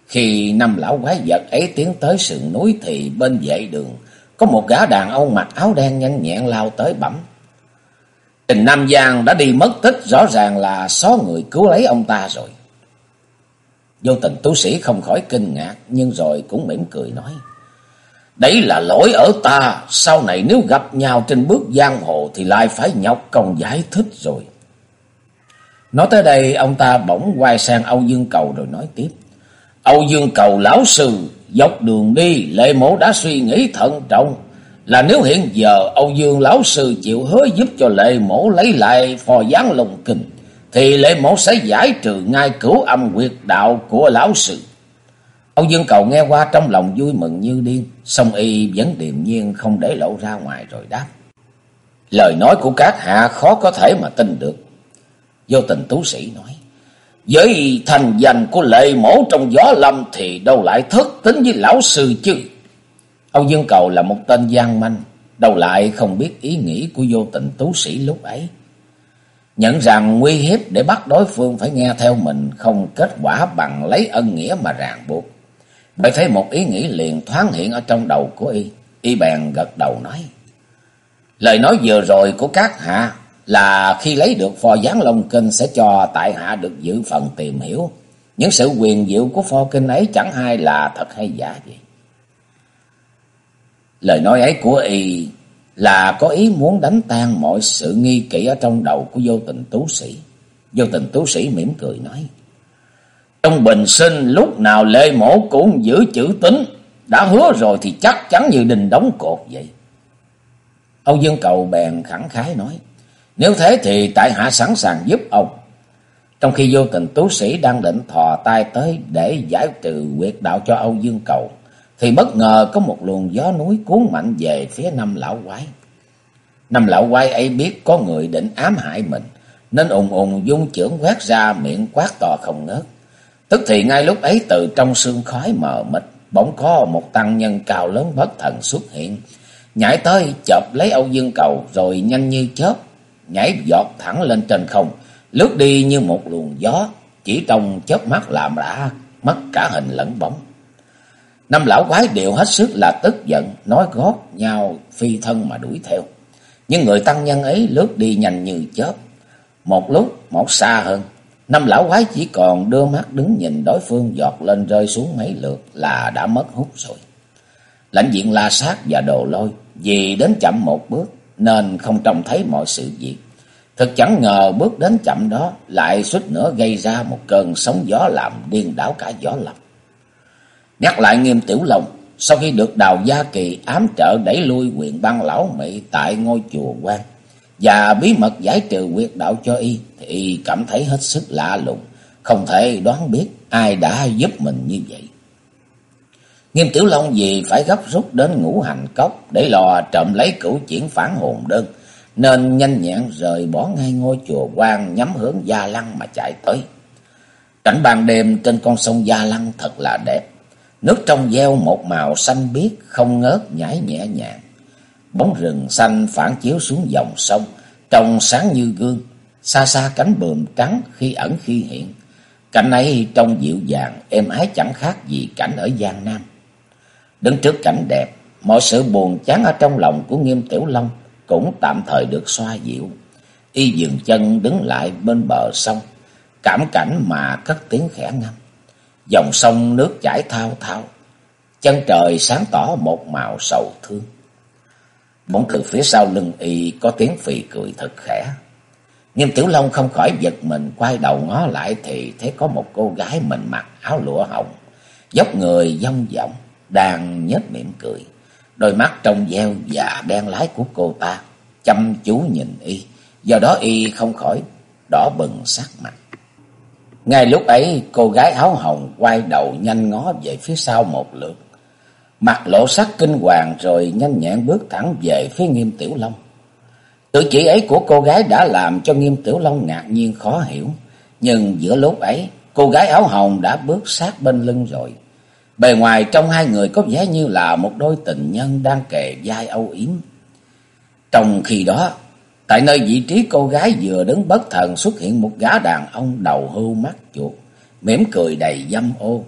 Khi năm lão quái vật ấy tiến tới sườn núi thì bên vệ đường có một gã đàn ông mặc áo đen nhanh nhẹn lao tới bẩm. Trình Nam Giang đã đi mất tích rõ ràng là xó người cứu lấy ông ta rồi. Vô tình tu sĩ không khỏi kinh ngạc nhưng rồi cũng mỉm cười nói. Đấy là lỗi ở ta, sau này nếu gặp nhau trên bước giang hồ thì lại phải nhọc công giải thích rồi. Nói tới đây ông ta bỗng quay sang Âu Dương Cầu rồi nói tiếp. Âu Dương Cầu lão sư, dọc đường đi lệ Mộ đã suy nghĩ thận trọng. Là nếu hiện giờ Âu Dương lão sư chịu hứa giúp cho lệ Mộ lấy lại phò gián lồng kinh. Thì lệ Mộ sẽ giải trừ ngay cửu âm quyệt đạo của lão sư. Âu Dương Cầu nghe qua trong lòng vui mừng như điên. Song y vẫn điềm nhiên không để lộ ra ngoài rồi đáp. Lời nói của các hạ khó có thể mà tin được. Vô tình tú sĩ nói. Với thành danh của lệ mổ trong gió lâm thì đâu lại thất tính với lão sư chứ. Âu Dương Cầu là một tên gian manh, đâu lại không biết ý nghĩ của vô tình tú sĩ lúc ấy. Nhận rằng nguy hiếp để bắt đối phương phải nghe theo mình không kết quả bằng lấy ân nghĩa mà ràng buộc. Bởi thấy một ý nghĩ liền thoáng hiện ở trong đầu của y, y bèn gật đầu nói. Lời nói vừa rồi của các hạ là khi lấy được pho gián long kinh sẽ cho tại hạ được giữ phần tìm hiểu. Những sự quyền diệu của pho kinh ấy chẳng hay là thật hay giả gì. Lời nói ấy của y là có ý muốn đánh tan mọi sự nghi kỵ ở trong đầu của vô tình tú sĩ. Vô tình tú sĩ mỉm cười nói. Trong bình sinh lúc nào lê mổ cũng giữ chữ tính. Đã hứa rồi thì chắc chắn như đình đóng cột vậy. Âu Dương Cầu bèn khẳng khái nói. Nếu thế thì tại hạ sẵn sàng giúp ông. Trong khi vô tình tú sĩ đang định thò tay tới để giải trừ quyệt đạo cho Âu Dương Cầu, thì bất ngờ có một luồng gió núi cuốn mạnh về phía năm lão quái. Năm lão quái ấy biết có người định ám hại mình, nên ùng ùng dung trưởng quát ra miệng quát to không ngớt. Tức thì ngay lúc ấy từ trong sương khói mờ mịt, bỗng có một tăng nhân cao lớn bất thần xuất hiện, nhảy tới chộp lấy Âu Dương Cầu rồi nhanh như chớp nhảy giọt thẳng lên trên không, lướt đi như một luồng gió, chỉ trong chớp mắt làm đã mất cả hình lẫn bóng. Năm lão quái đều hết sức là tức giận, nói gót nhau phi thân mà đuổi theo. Nhưng người tăng nhân ấy lướt đi nhanh như chớp. Một lúc, một xa hơn, năm lão quái chỉ còn đưa mắt đứng nhìn đối phương giọt lên rơi xuống mấy lượt là đã mất hút rồi. Lãnh diện la sát và đồ lôi, vì đến chậm một bước, nên không trông thấy mọi sự việc. Thật chẳng ngờ bước đến chậm đó lại suýt nữa gây ra một cơn sóng gió làm điên đảo cả gió lập. Nhắc lại nghiêm tiểu lòng, sau khi được đào gia kỳ ám trợ đẩy lui quyền băng lão Mỹ tại ngôi chùa quan và bí mật giải trừ quyệt đạo cho y, thì y cảm thấy hết sức lạ lùng, không thể đoán biết ai đã giúp mình như vậy. Nghiêm Tiểu Long vì phải gấp rút đến ngũ hành cốc để lò trộm lấy cửu chuyển phản hồn đơn, nên nhanh nhẹn rời bỏ ngay ngôi chùa quan nhắm hướng Gia Lăng mà chạy tới. Cảnh ban đêm trên con sông Gia Lăng thật là đẹp. Nước trong veo một màu xanh biếc không ngớt nhảy nhẹ nhàng. Bóng rừng xanh phản chiếu xuống dòng sông, trông sáng như gương. xa xa cánh bườm trắng khi ẩn khi hiện. Cảnh ấy trông dịu dàng, êm ái chẳng khác gì cảnh ở Giang Nam. Đứng trước cảnh đẹp, mọi sự buồn chán ở trong lòng của Nghiêm Tiểu Long cũng tạm thời được xoa dịu. Y dừng chân đứng lại bên bờ sông, cảm cảnh mà cất tiếng khẽ ngâm. Dòng sông nước chảy thao thao, chân trời sáng tỏ một màu sầu thương. Bỗng từ phía sau lưng y có tiếng phì cười thật khẽ. Nghiêm Tiểu Long không khỏi giật mình quay đầu ngó lại thì thấy có một cô gái mình mặc áo lụa hồng, dốc người dông dỏng, đang nhếch miệng cười. Đôi mắt trong veo và đen lái của cô ta chăm chú nhìn y, do đó y không khỏi đỏ bừng sắc mặt. Ngay lúc ấy, cô gái áo hồng quay đầu nhanh ngó về phía sau một lượt. Mặt lộ sắc kinh hoàng rồi nhanh nhẹn bước thẳng về phía Nghiêm Tiểu Long. Cử chỉ ấy của cô gái đã làm cho Nghiêm Tiểu Long ngạc nhiên khó hiểu. Nhưng giữa lúc ấy, cô gái áo hồng đã bước sát bên lưng rồi. Bề ngoài trong hai người có vẻ như là một đôi tình nhân đang kề vai âu yếm. Trong khi đó, tại nơi vị trí cô gái vừa đứng bất thần xuất hiện một gã đàn ông đầu hưu mắt chuột, mỉm cười đầy dâm ô.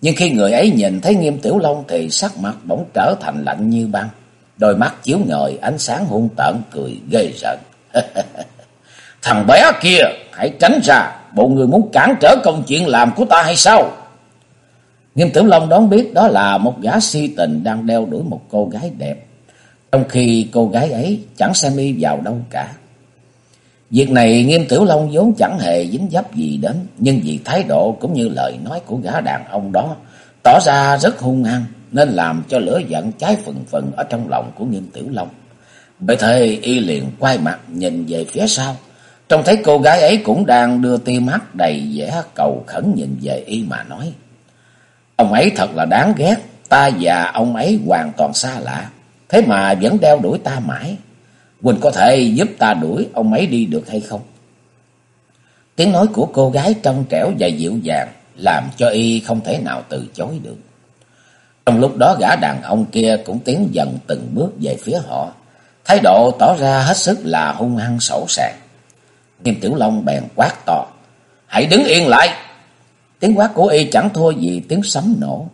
Nhưng khi người ấy nhìn thấy Nghiêm Tiểu Long thì sắc mặt bỗng trở thành lạnh như băng. Đôi mắt chiếu ngời ánh sáng hung tợn cười ghê rợn. Thằng bé kia, hãy tránh ra, bộ người muốn cản trở công chuyện làm của ta hay sao? Nghiêm Tiểu Long đón biết đó là một gã si tình đang đeo đuổi một cô gái đẹp. Trong khi cô gái ấy chẳng xem y vào đâu cả. Việc này Nghiêm Tiểu Long vốn chẳng hề dính dấp gì đến, nhưng vì thái độ cũng như lời nói của gã đàn ông đó tỏ ra rất hung hăng, nên làm cho lửa giận cháy phần phần ở trong lòng của Nghiêm Tiểu Long. Bởi thế y liền quay mặt nhìn về phía sau, trông thấy cô gái ấy cũng đang đưa tia mắt đầy vẻ cầu khẩn nhìn về y mà nói. Ông ấy thật là đáng ghét, ta và ông ấy hoàn toàn xa lạ, thế mà vẫn đeo đuổi ta mãi. Quỳnh có thể giúp ta đuổi ông ấy đi được hay không? Tiếng nói của cô gái trong trẻo và dịu dàng làm cho y không thể nào từ chối được. Trong lúc đó gã đàn ông kia cũng tiến dần từng bước về phía họ, thái độ tỏ ra hết sức là hung hăng sổ sàng. Nghiêm Tiểu Long bèn quát to, hãy đứng yên lại. Tiếng quát của y chẳng thua gì tiếng sấm nổ,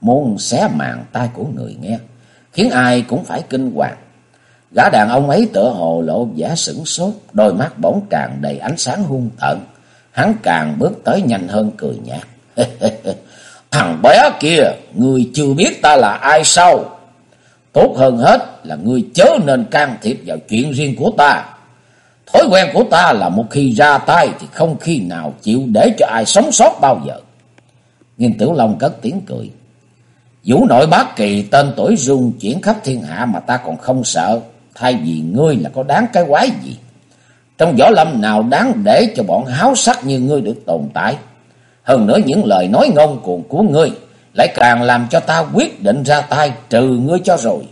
muốn xé màn tai của người nghe, khiến ai cũng phải kinh hoàng. Gã đàn ông ấy tựa hồ lộ vẻ sửng sốt, đôi mắt bỗng tràn đầy ánh sáng hung tợn. Hắn càng bước tới nhanh hơn cười nhạt. Thằng bé kia, người chưa biết ta là ai sao? Tốt hơn hết là người chớ nên can thiệp vào chuyện riêng của ta. Thói quen của ta là một khi ra tay thì không khi nào chịu để cho ai sống sót bao giờ. Nghiêm Tiểu Long cất tiếng cười. Vũ nội bác kỳ tên tuổi rung chuyển khắp thiên hạ mà ta còn không sợ. Thay vì ngươi là có đáng cái quái gì. Trong võ lâm nào đáng để cho bọn háo sắc như ngươi được tồn tại. Hơn nữa những lời nói ngông cuồng của ngươi lại càng làm cho ta quyết định ra tay, trừ ngươi cho rồi.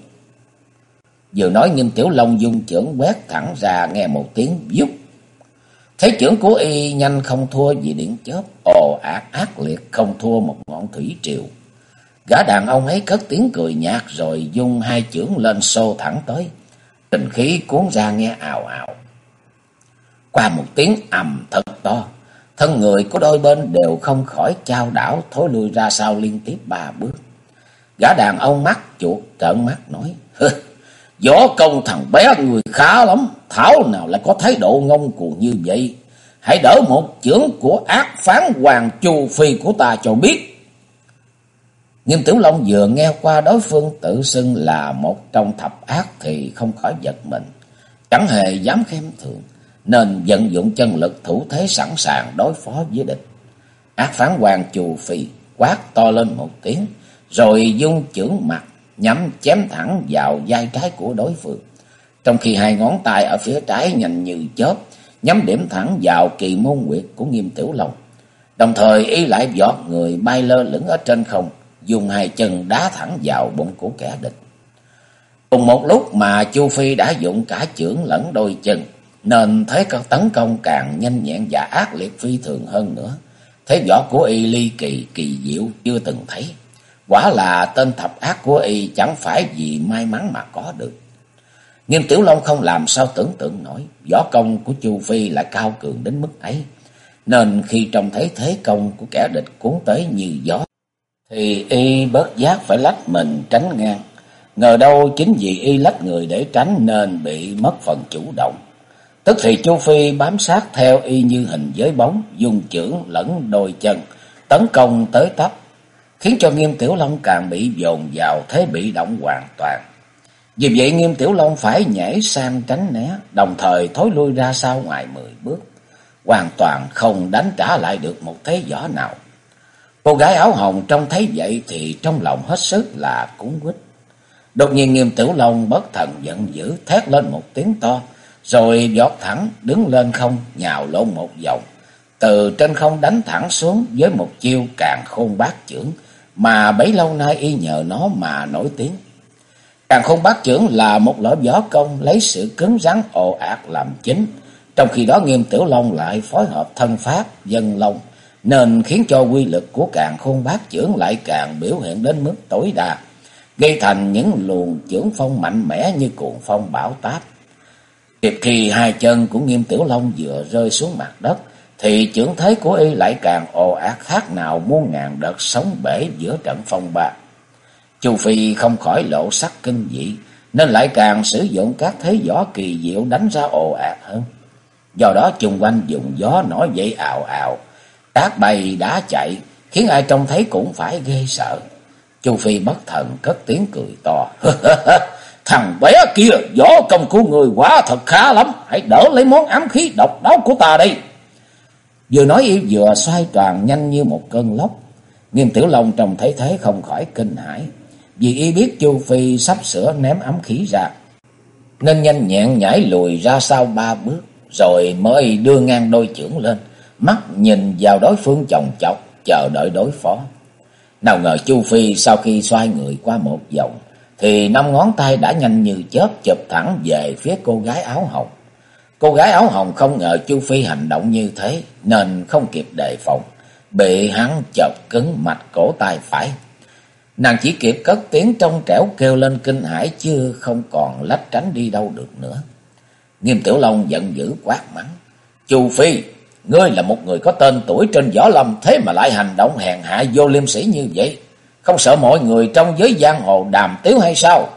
Vừa nói nghiêm tiểu long dung trưởng quét thẳng ra nghe một tiếng giúp. Thế trưởng của y nhanh không thua vì điện chớp, ồ ạt ác liệt không thua một ngọn thủy triều. Gã đàn ông ấy cất tiếng cười nhạt rồi dung hai chưởng lên xô thẳng tới. Tình khí cuốn ra nghe ào ào. Qua một tiếng ầm thật to, thân người của đôi bên đều không khỏi trao đảo thối lui ra sau liên tiếp ba bước. Gã đàn ông mắt chuột trợn mắt nói, Võ công thằng bé người khá lắm, thảo nào lại có thái độ ngông cuồng như vậy. Hãy đỡ một chưởng của ác phán hoàng chu phi của ta cho biết. Nghiêm Tiểu Long vừa nghe qua đối phương tự xưng là một trong thập ác thì không khỏi giật mình. Chẳng hề dám khen thường, nên vận dụng chân lực thủ thế sẵn sàng đối phó với địch. Ác phán hoàng chù phi quát to lên một tiếng, rồi dung chưởng mặt nhắm chém thẳng vào vai trái của đối phương. Trong khi hai ngón tay ở phía trái nhanh như chớp, nhắm điểm thẳng vào kỳ môn quyệt của Nghiêm Tiểu Long. Đồng thời y lại giọt người bay lơ lửng ở trên không, dùng hai chân đá thẳng vào bụng của kẻ địch. Cùng một lúc mà Chu Phi đã dụng cả chưởng lẫn đôi chân, nên thấy các tấn công càng nhanh nhẹn và ác liệt phi thường hơn nữa. Thế võ của y ly kỳ kỳ diệu chưa từng thấy. Quả là tên thập ác của y chẳng phải vì may mắn mà có được. Nghiêm Tiểu Long không làm sao tưởng tượng nổi, võ công của Chu Phi lại cao cường đến mức ấy. Nên khi trông thấy thế công của kẻ địch cuốn tới như gió, thì y bớt giác phải lách mình tránh ngang. Ngờ đâu chính vì y lách người để tránh nên bị mất phần chủ động. Tức thì Chu Phi bám sát theo y như hình giới bóng, dùng chưởng lẫn đôi chân, tấn công tới tấp, khiến cho Nghiêm Tiểu Long càng bị dồn vào thế bị động hoàn toàn. Vì vậy Nghiêm Tiểu Long phải nhảy sang tránh né, đồng thời thối lui ra sau ngoài mười bước, hoàn toàn không đánh trả lại được một thế võ nào. Cô gái áo hồng trông thấy vậy thì trong lòng hết sức là cúng quýt. Đột nhiên Nghiêm Tiểu Long bất thần giận dữ thét lên một tiếng to, rồi giọt thẳng đứng lên không nhào lộn một vòng, từ trên không đánh thẳng xuống với một chiêu càng khôn bát chưởng mà bấy lâu nay y nhờ nó mà nổi tiếng. Càng không bát trưởng là một loại võ công lấy sự cứng rắn ồ ạt làm chính, trong khi đó Nghiêm Tiểu Long lại phối hợp thân pháp dân long, nên khiến cho quy lực của càng khôn bát trưởng lại càng biểu hiện đến mức tối đa, gây thành những luồng trưởng phong mạnh mẽ như cuồng phong bão táp. Kịp khi hai chân của Nghiêm Tiểu Long vừa rơi xuống mặt đất, thì trưởng thế của y lại càng ồ ạt khác nào muôn ngàn đợt sóng bể giữa trận phong ba. Chu Phi không khỏi lộ sắc kinh dị, nên lại càng sử dụng các thế võ kỳ diệu đánh ra ồ ạt hơn. Do đó chung quanh dùng gió nổi dậy ào ào, tác bay đá chạy, khiến ai trông thấy cũng phải ghê sợ. Chu Phi bất thần cất tiếng cười to. Thằng bé kia, võ công của người quá thật khá lắm, hãy đỡ lấy món ám khí độc đáo của ta đây. Vừa nói y vừa xoay tròn nhanh như một cơn lốc. Nghiêm Tiểu Long trông thấy thế không khỏi kinh hãi, vì y biết Chu Phi sắp sửa ném ám khí ra, nên nhanh nhẹn nhảy lùi ra sau ba bước, rồi mới đưa ngang đôi chưởng lên, mắt nhìn vào đối phương chồng chọc, chờ đợi đối phó. Nào ngờ Chu Phi sau khi xoay người qua một vòng, thì năm ngón tay đã nhanh như chớp chụp thẳng về phía cô gái áo hồng. Cô gái áo hồng không ngờ Chu Phi hành động như thế, nên không kịp đề phòng, bị hắn chọc cứng mạch cổ tay phải. Nàng chỉ kịp cất tiếng trong trẻo kêu lên kinh hãi chưa không còn lách tránh đi đâu được nữa. Nghiêm Tiểu Long giận dữ quát mắng. Chu Phi, ngươi là một người có tên tuổi trên võ lâm thế mà lại hành động hèn hạ vô liêm sĩ như vậy. Không sợ mọi người trong giới giang hồ đàm tiếu hay sao?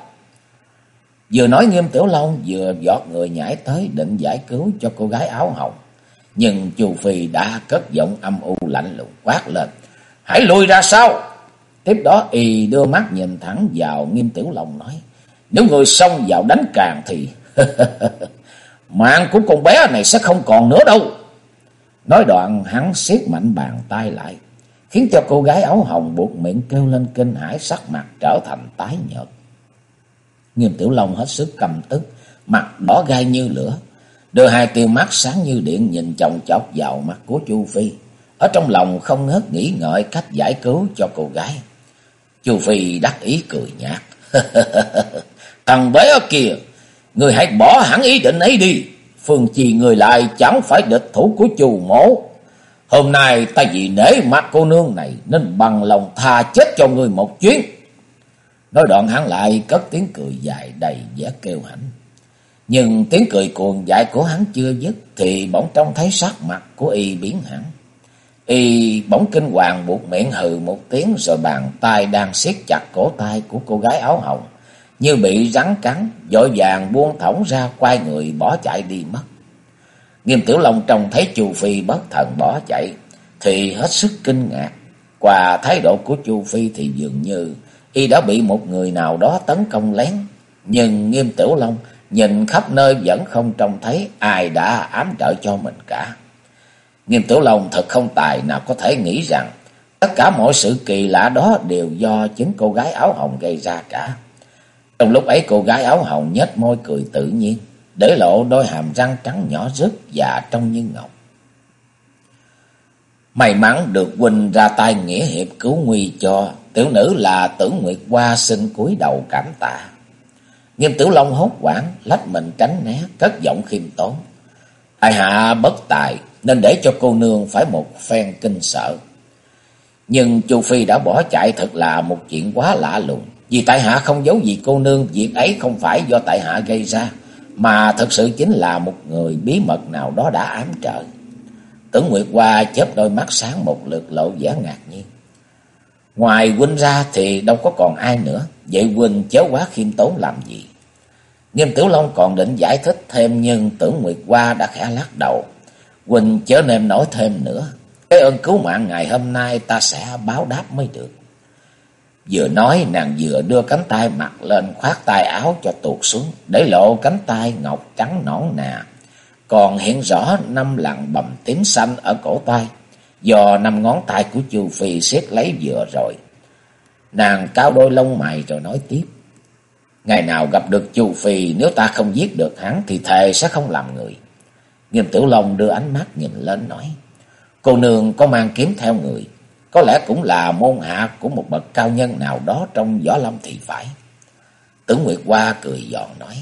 Vừa nói Nghiêm Tiểu Long, vừa giọt người nhảy tới định giải cứu cho cô gái áo hồng. Nhưng Chu Phi đã cất giọng âm u lạnh lùng quát lên. Hãy lùi ra sau! Tiếp đó y đưa mắt nhìn thẳng vào Nghiêm Tiểu Long nói. Nếu người xông vào đánh càng thì... mạng của con bé này sẽ không còn nữa đâu. Nói đoạn, hắn siết mạnh bàn tay lại. Khiến cho cô gái áo hồng buộc miệng kêu lên kinh hãi, sắc mặt trở thành tái nhợt. Nghiêm Tiểu Long hết sức cầm tức, mặt đỏ gai như lửa, đưa hai tia mắt sáng như điện nhìn chồng chọc vào mặt của Chu Phi, ở trong lòng không ngớt nghĩ ngợi cách giải cứu cho cô gái. Chu Phi đắc ý cười nhạt. Thằng bé kia, người hãy bỏ hẳn ý định ấy đi. Phương trì người lại chẳng phải địch thủ của chù mổ. Hôm nay ta vì nể mặt cô nương này nên bằng lòng tha chết cho người một chuyến. Nói đoạn hắn lại cất tiếng cười dài đầy vẻ kêu hãnh. Nhưng tiếng cười cuồng dại của hắn chưa dứt thì bỗng trông thấy sắc mặt của y biến hẳn. Y bỗng kinh hoàng buộc miệng hừ một tiếng rồi bàn tay đang siết chặt cổ tay của cô gái áo hồng. Như bị rắn cắn, vội vàng buông thõng ra quay người bỏ chạy đi mất. Nghiêm Tiểu Long trông thấy Chu Phi bất thần bỏ chạy thì hết sức kinh ngạc. Qua thái độ của Chu Phi thì dường như y đã bị một người nào đó tấn công lén. Nhưng Nghiêm Tiểu Long nhìn khắp nơi vẫn không trông thấy ai đã ám trợ cho mình cả. Nghiêm Tiểu Long thật không tài nào có thể nghĩ rằng tất cả mọi sự kỳ lạ đó đều do chính cô gái áo hồng gây ra cả. Trong lúc ấy cô gái áo hồng nhếch môi cười tự nhiên, để lộ đôi hàm răng trắng nhỏ rứt và trong như ngọc. May mắn được huynh ra tay nghĩa hiệp cứu nguy cho, tiểu nữ là tử nguyệt qua xin cúi đầu cảm tạ. Nghiêm Tiểu Long hốt quảng, lách mình tránh né, cất giọng khiêm tốn. Tại hạ bất tài, nên để cho cô nương phải một phen kinh sợ. Nhưng Chu Phi đã bỏ chạy thật là một chuyện quá lạ lùng. Vì tại hạ không giấu gì cô nương, việc ấy không phải do tại hạ gây ra, mà thực sự chính là một người bí mật nào đó đã ám trợ Tưởng Nguyệt Hoa chớp đôi mắt sáng một lượt lộ vẻ ngạc nhiên. Ngoài huynh ra thì đâu có còn ai nữa, vậy huynh chớ quá khiêm tốn làm gì? Nghiêm Tiểu Long còn định giải thích thêm nhưng tưởng Nguyệt Hoa đã khẽ lắc đầu. Huynh chớ nên nói thêm nữa, cái ơn cứu mạng ngày hôm nay ta sẽ báo đáp mới được. Vừa nói nàng vừa đưa cánh tay mặt lên khoát tay áo cho tuột xuống, để lộ cánh tay ngọc trắng nõn nà. Còn hiện rõ năm lặng bầm tím xanh ở cổ tay, do năm ngón tay của Chu Phi siết lấy vừa rồi. Nàng cao đôi lông mày rồi nói tiếp. Ngày nào gặp được Chu Phi, nếu ta không giết được hắn thì thề sẽ không làm người. Nghiêm Tiểu Long đưa ánh mắt nhìn lên nói. Cô nương có mang kiếm theo người, có lẽ cũng là môn hạ của một bậc cao nhân nào đó trong võ lâm thì phải. Tưởng Nguyệt Hoa cười giòn nói.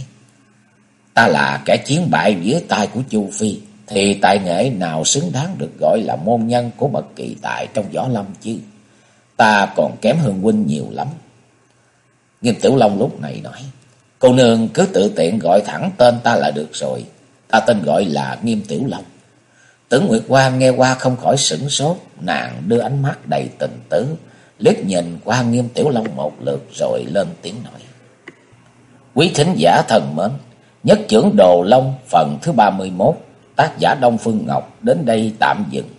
Ta là kẻ chiến bại dưới tay của Chu Phi, thì tài nghệ nào xứng đáng được gọi là môn nhân của bậc kỳ tài trong võ lâm chứ. Ta còn kém hơn huynh nhiều lắm. Nghiêm Tiểu Long lúc này nói. Cô nương cứ tự tiện gọi thẳng tên ta là được rồi. Ta tên gọi là Nghiêm Tiểu Long. Tưởng Nguyệt Quang nghe qua không khỏi sửng sốt, nàng đưa ánh mắt đầy tình tứ, liếc nhìn qua Nghiêm Tiểu Long một lượt rồi lên tiếng nói. Quý thính giả thần mến, nhất trưởng Đồ Long phần thứ 31, tác giả Đông Phương Ngọc đến đây tạm dừng.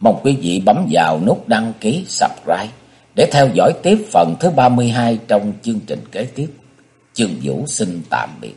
Mong quý vị bấm vào nút đăng ký subscribe để theo dõi tiếp phần thứ 32 trong chương trình kế tiếp. Chương Vũ xin tạm biệt.